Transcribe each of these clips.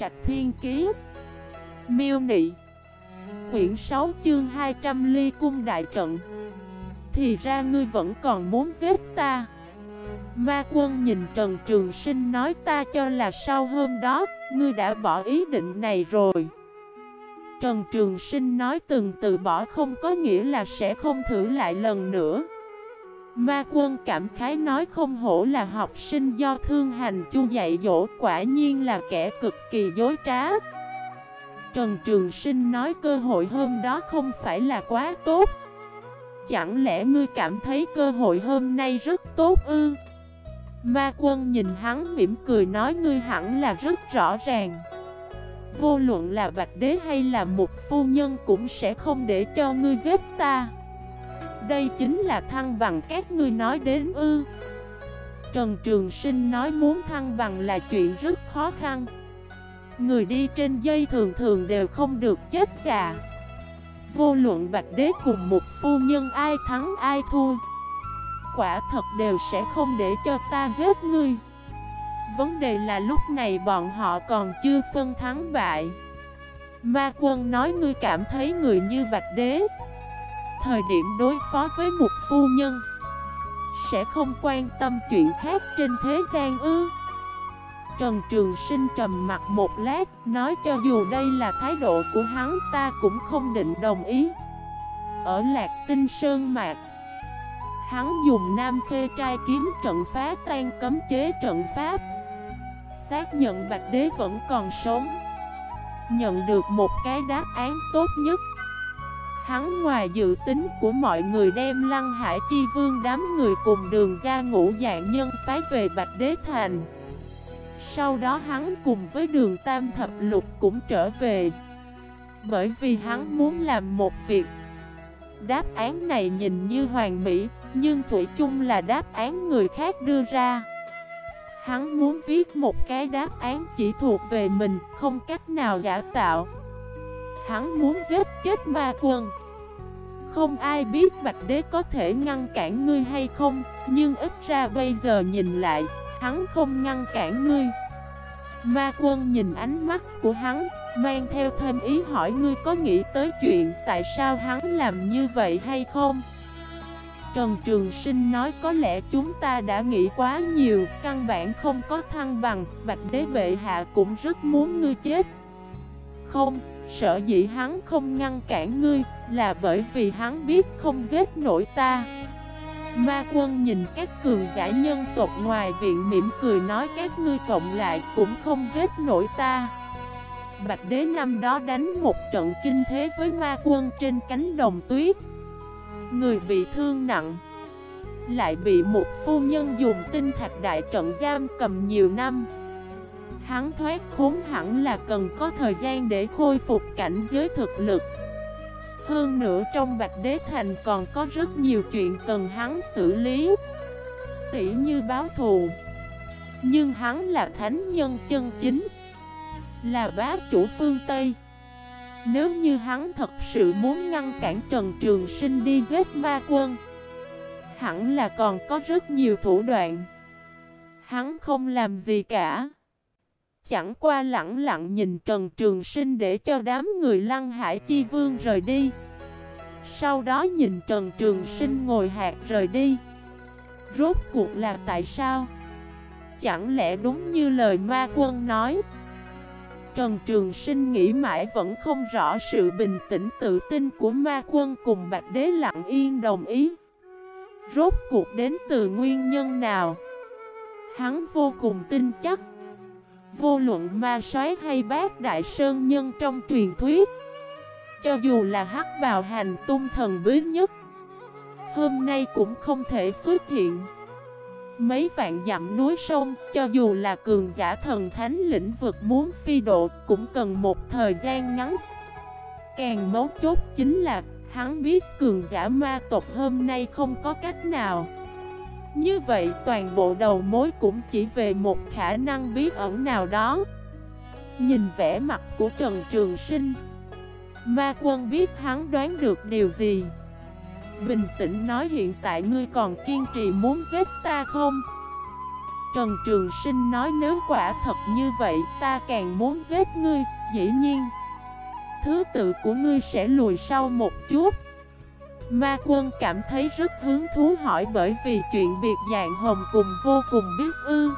Trạch Thiên Kiế Miêu Nị. Quyển 6 chương 200 ly cung đại trận. Thì ra ngươi vẫn còn muốn giết ta. Ma quân nhìn Trần Trường Sinh nói ta cho là sau hôm đó, Ngươi đã bỏ ý định này rồi. Trần Trường Sinh nói từng từ bỏ không có nghĩa là sẽ không thử lại lần nữa. Ma quân cảm khái nói không hổ là học sinh do thương hành chu dạy dỗ, quả nhiên là kẻ cực kỳ dối trá. Trần Trường Sinh nói cơ hội hôm đó không phải là quá tốt. Chẳng lẽ ngươi cảm thấy cơ hội hôm nay rất tốt ư? Ma quân nhìn hắn mỉm cười nói ngươi hẳn là rất rõ ràng. Vô luận là bạch đế hay là một phu nhân cũng sẽ không để cho ngươi giết ta. Đây chính là thăng bằng các ngươi nói đến ư. Trần Trường Sinh nói muốn thăng bằng là chuyện rất khó khăn. Người đi trên dây thường thường đều không được chết già. Vô luận bạch đế cùng một phu nhân ai thắng ai thua, Quả thật đều sẽ không để cho ta giết ngươi. Vấn đề là lúc này bọn họ còn chưa phân thắng bại. Ma quân nói ngươi cảm thấy người như bạch đế Thời điểm đối phó với một phu nhân Sẽ không quan tâm chuyện khác trên thế gian ư? Trần Trường Sinh trầm mặt một lát, Nói cho dù đây là thái độ của hắn, ta cũng không định đồng ý. Ở Lạc Tinh Sơn Mạc, Hắn dùng Nam Khê trai kiếm trận phá tan cấm chế trận pháp. Xác nhận Bạch Đế vẫn còn sống, Nhận được một cái đáp án tốt nhất. Hắn ngoài dự tính của mọi người đem Lăng Hải Chi Vương đám người cùng đường ra ngũ dạng nhân phái về Bạch Đế Thành. Sau đó hắn cùng với đường Tam Thập Lục cũng trở về. Bởi vì hắn muốn làm một việc. Đáp án này nhìn như hoàn mỹ Nhưng Thủy chung là đáp án người khác đưa ra. Hắn muốn viết một cái đáp án chỉ thuộc về mình, không cách nào giả tạo. Hắn muốn giết chết ma quân. Không ai biết Bạch Đế có thể ngăn cản ngươi hay không, nhưng ít ra bây giờ nhìn lại, hắn không ngăn cản ngươi. Ma quân nhìn ánh mắt của hắn, mang theo thêm ý hỏi ngươi có nghĩ tới chuyện tại sao hắn làm như vậy hay không? Trần Trường Sinh nói có lẽ chúng ta đã nghĩ quá nhiều, căn bản không có thăng bằng, Bạch Đế Bệ Hạ cũng rất muốn ngươi chết. Không, sợ dĩ hắn không ngăn cản ngươi, là bởi vì hắn biết không giết nổi ta. Ma quân nhìn các cường giả nhân tộc ngoài viện mỉm cười nói các ngươi cộng lại cũng không giết nổi ta. Bạch Đế năm đó đánh một trận kinh thế với ma quân trên cánh đồng tuyết. Người bị thương nặng Lại bị một phu nhân dùng tinh thạch đại trận giam cầm nhiều năm Hắn thoát khốn hẳn là cần có thời gian để khôi phục cảnh giới thực lực. Hơn nữa trong Bạch Đế Thành còn có rất nhiều chuyện cần hắn xử lý. Tỉ như báo thù. Nhưng hắn là thánh nhân chân chính. Là bá chủ phương Tây. Nếu như hắn thật sự muốn ngăn cản Trần Trường Sinh đi giết ma quân, Hẳn là còn có rất nhiều thủ đoạn. Hắn không làm gì cả. Chẳng qua lặng lặng nhìn Trần Trường Sinh để cho đám người lăng hải chi vương rời đi Sau đó nhìn Trần Trường Sinh ngồi hạt rời đi Rốt cuộc là tại sao? Chẳng lẽ đúng như lời ma quân nói Trần Trường Sinh nghĩ mãi vẫn không rõ sự bình tĩnh tự tin của ma quân cùng Bạch Đế lặng yên đồng ý. Rốt cuộc đến từ nguyên nhân nào? Hắn vô cùng tin chắc. Vô luận ma soái hay bác đại sơn nhân trong truyền thuyết. Cho dù là hắc vào hành tung thần bí nhất. Hôm nay cũng không thể xuất hiện. Mấy vạn dặm núi sông, cho dù là cường giả thần thánh lĩnh vực muốn phi độ, cũng cần một thời gian ngắn. Càng mấu chốt chính là, hắn biết cường giả ma tộc hôm nay không có cách nào. Như vậy toàn bộ đầu mối cũng chỉ về một khả năng bí ẩn nào đó. Nhìn vẻ mặt của Trần Trường Sinh, ma quân biết hắn đoán được điều gì. Bình tĩnh nói hiện tại ngươi còn kiên trì muốn giết ta không? Trần Trường Sinh nói nếu quả thật như vậy ta càng muốn giết ngươi, dĩ nhiên Thứ tự của ngươi sẽ lùi sau một chút Ma quân cảm thấy rất hứng thú hỏi bởi vì chuyện biệt dạng hồng cùng vô cùng biết ư.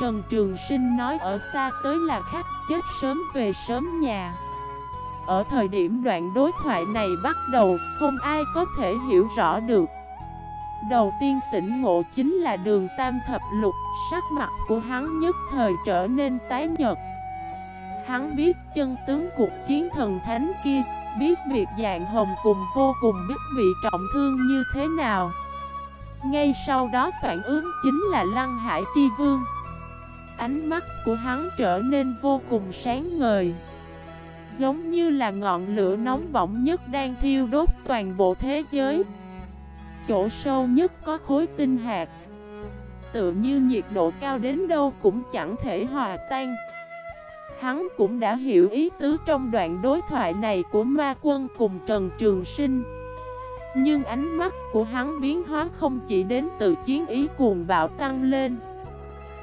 Trần Trường Sinh nói ở xa tới là khách, chết sớm về sớm nhà. Ở thời điểm đoạn đối thoại này bắt đầu, không ai có thể hiểu rõ được. Đầu tiên tỉnh ngộ chính là đường tam thập lục, Sắc mặt của hắn nhất thời trở nên tái nhật Hắn biết chân tướng cuộc chiến thần thánh kia, Biết biệt dạng hồng cùng vô cùng biết bị trọng thương như thế nào. Ngay sau đó phản ứng chính là Lăng Hải Chi Vương. Ánh mắt của hắn trở nên vô cùng sáng ngời. Giống như là ngọn lửa nóng bỏng nhất đang thiêu đốt toàn bộ thế giới. Chỗ sâu nhất có khối tinh hạt. Tự như nhiệt độ cao đến đâu cũng chẳng thể hòa tan. Hắn cũng đã hiểu ý tứ trong đoạn đối thoại này của ma quân cùng Trần Trường Sinh. Nhưng ánh mắt của hắn biến hóa không chỉ đến từ chiến ý cuồng bạo tăng lên,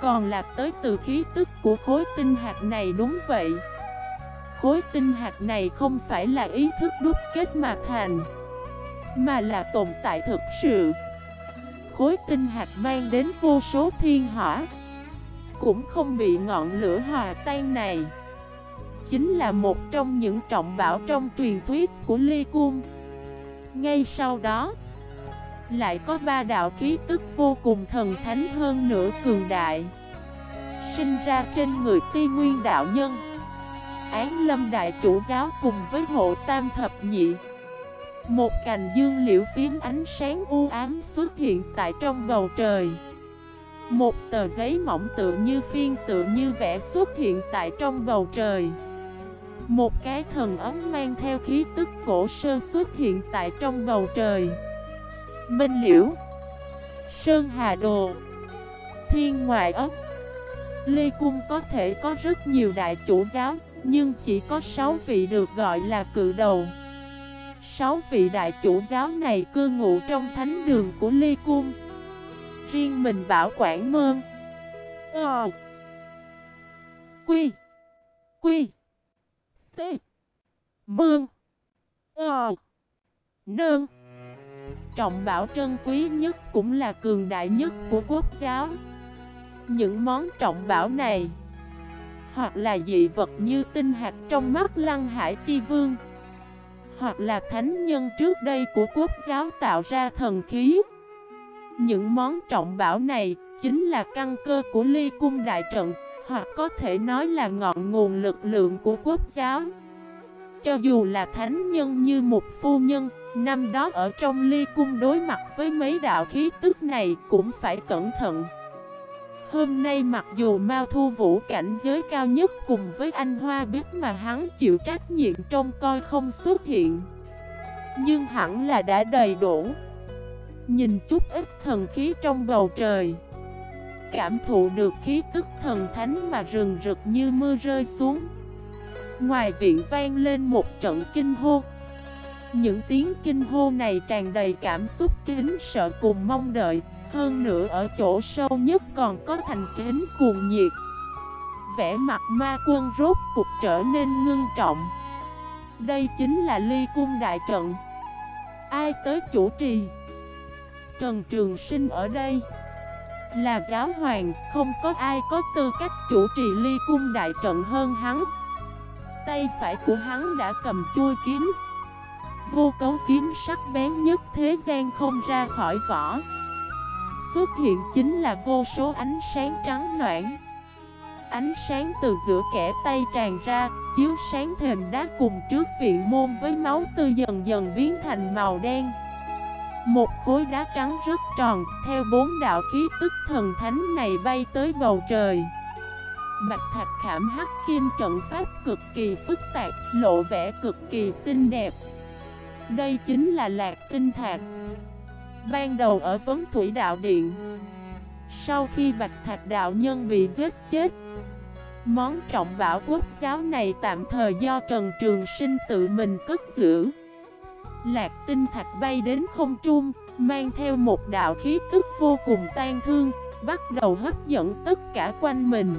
Còn là tới từ khí tức của khối tinh hạt này đúng vậy. Khối tinh hạt này không phải là ý thức đúc kết mà thành, Mà là tồn tại thực sự. Khối tinh hạt mang đến vô số thiên hỏa cũng không bị ngọn lửa hòa tan này. Chính là một trong những trọng bảo trong truyền thuyết của Ly Cung. Ngay sau đó, Lại có ba đạo khí tức vô cùng thần thánh hơn nữa cường đại, Sinh ra trên người ti nguyên đạo nhân. Án lâm đại chủ giáo cùng với hộ tam thập nhị. Một cành dương liễu phím ánh sáng u ám xuất hiện tại trong bầu trời một tờ giấy mỏng tự như phiên tự như vẽ xuất hiện tại trong bầu trời. Một cái thần ấm mang theo khí tức cổ sơ xuất hiện tại trong bầu trời. Minh Liễu, Sơn Hà Đồ, Thiên Ngoại ấp Lê Cung có thể có rất nhiều đại chủ giáo, Nhưng chỉ có 6 vị được gọi là cự đầu. 6 vị đại chủ giáo này cư ngụ trong thánh đường của Lê Cung riêng mình bảo quản mơn. Ờ. Quy. Quy. T Mương Ờ. Nương Trọng bảo trân quý nhất cũng là cường đại nhất của quốc giáo. Những món trọng bảo này, Hoặc là dị vật như tinh hạt trong mắt lăng hải chi vương, Hoặc là thánh nhân trước đây của quốc giáo tạo ra thần khí những món trọng bảo này chính là căn cơ của ly cung đại trận, Hoặc có thể nói là ngọn nguồn lực lượng của quốc giáo. Cho dù là thánh nhân như một phu nhân, Năm đó ở trong ly cung đối mặt với mấy đạo khí tức này cũng phải cẩn thận. Hôm nay mặc dù Mao Thu Vũ cảnh giới cao nhất cùng với anh Hoa biết mà hắn chịu trách nhiệm trong coi không xuất hiện, Nhưng hẳn là đã đầy đủ. Nhìn chút ít thần khí trong bầu trời. Cảm thụ được khí tức thần thánh mà rừng rực như mưa rơi xuống. Ngoài viện vang lên một trận kinh hô. Những tiếng kinh hô này tràn đầy cảm xúc kính sợ cùng mong đợi. Hơn nữa ở chỗ sâu nhất còn có thành kính cuồng nhiệt. Vẻ mặt ma quân rốt cục trở nên ngưng trọng. Đây chính là ly cung đại trận. Ai tới chủ trì? Trần Trường Sinh ở đây. Là giáo hoàng, không có ai có tư cách chủ trì ly cung đại trận hơn hắn. Tay phải của hắn đã cầm chui kiếm. Vô cấu kiếm sắc bén nhất thế gian không ra khỏi vỏ. Xuất hiện chính là vô số ánh sáng trắng noãn Ánh sáng từ giữa kẻ tay tràn ra Chiếu sáng thềm đá cùng trước viện môn với máu tư dần dần biến thành màu đen một khối đá trắng rất tròn, theo bốn đạo khí tức thần thánh này bay tới bầu trời. Bạch thạch khảm hắc kim trận pháp cực kỳ phức tạp, lộ vẻ cực kỳ xinh đẹp. Đây chính là lạc tinh thạch. Ban đầu ở vấn thủy đạo điện. Sau khi bạch thạch đạo nhân bị giết chết, món trọng bảo quốc giáo này tạm thời do Trần Trường Sinh tự mình cất giữ. Lạc tinh thạch bay đến không trung, mang theo một đạo khí tức vô cùng tan thương, bắt đầu hấp dẫn tất cả quanh mình.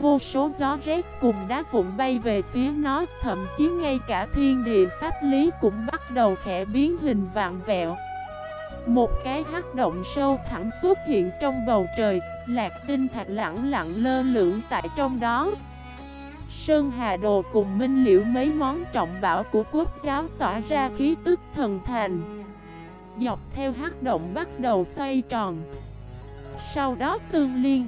Vô số gió rét cùng đá vụn bay về phía nó Thậm chí ngay cả thiên địa pháp lý cũng bắt đầu khẽ biến hình vạn vẹo. Một cái hắc động sâu thẳng xuất hiện trong bầu trời Lạc tinh thạch lặng lặng lơ lửng tại trong đó. Sơn Hà Đồ cùng Minh Liễu mấy món trọng bảo của quốc giáo tỏa ra khí tức thần thành. Dọc theo hắc động bắt đầu xoay tròn. Sau đó tương liên,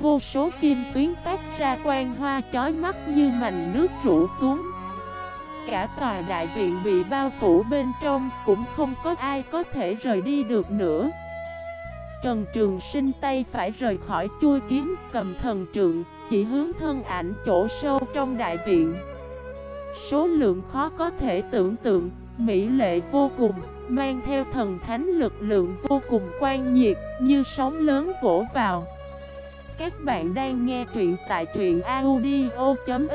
Vô số kim tuyến phát ra quang hoa chói mắt như mảnh nước rủ xuống. Cả tòa đại viện bị bao phủ bên trong Cũng không có ai có thể rời đi được nữa. Trần Trường Sinh tay phải rời khỏi chui kiếm, cầm thần trượng, Chỉ hướng thân ảnh chỗ sâu trong đại viện. Số lượng khó có thể tưởng tượng, Mỹ lệ vô cùng, Mang theo thần thánh lực lượng vô cùng quan nhiệt, Như sóng lớn vỗ vào. Các bạn đang nghe truyện tại truyện audio.fif